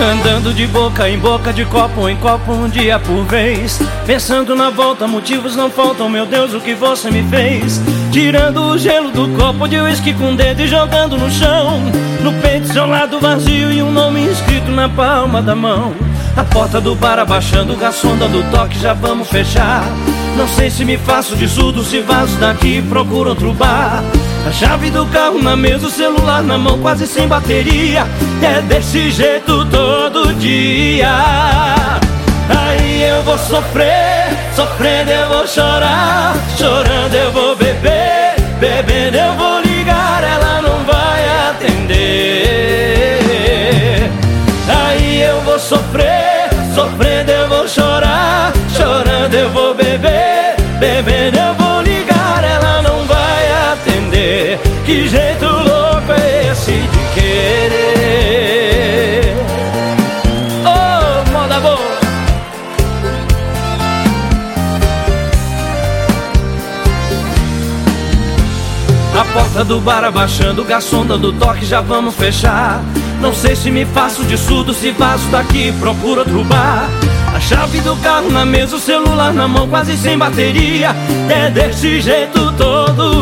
Andando de boca em boca, de copo em copo, um dia por vez. Pensando na volta, motivos não faltam, meu Deus, o que você me fez? Tirando o gelo do copo de uísque com o dedo e jogando no chão. No peito seu lado vazio e um nome escrito na palma da mão. A porta do bar abaixando, garçom do toque, já vamos fechar. Não sei se me faço de surdo, se vazo daqui, procuro outro bar a chave do carro na mesa, o celular na mão, quase sem bateria. É desse jeito todo dia. Aí eu vou sofrer, sofrendo eu vou chorar, chorando eu vou beber, bebendo Que jeito louco é esse de querer? Oh, moda boa! A porta do bar abaixando, o garçom dando toque, já vamos fechar. Não sei se me faço de surdo, se vazo daqui, procuro outro bar. A chave do carro na mesa, o celular na mão, quase sem bateria. É desse jeito todo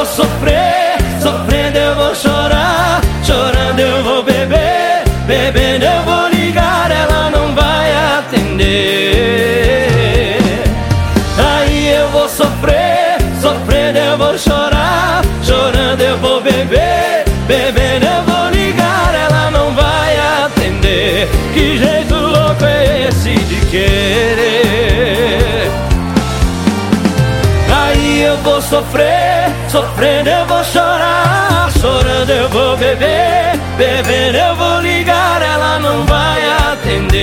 vou sofrer, sofrendo eu vou chorar, chorando eu vou beber, bebendo eu vou ligar, ela não vai atender. Aí eu vou sofrer, sofrendo eu vou chorar, chorando eu vou beber, bebendo eu vou ligar, ela não vai atender. Que jeito louco é esse de querer? Eu vou sofrer Sofrendo eu vou chorar, chorando eu vou beber, bebendo eu vou ligar, ela não vai atender.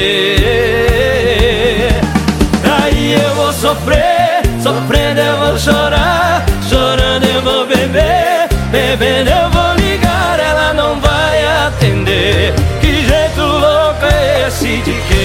Aí eu vou sofrer, sofrendo eu vou chorar, chorando eu vou beber, bebendo eu vou ligar, ela não vai atender. Que jeito louco é esse de que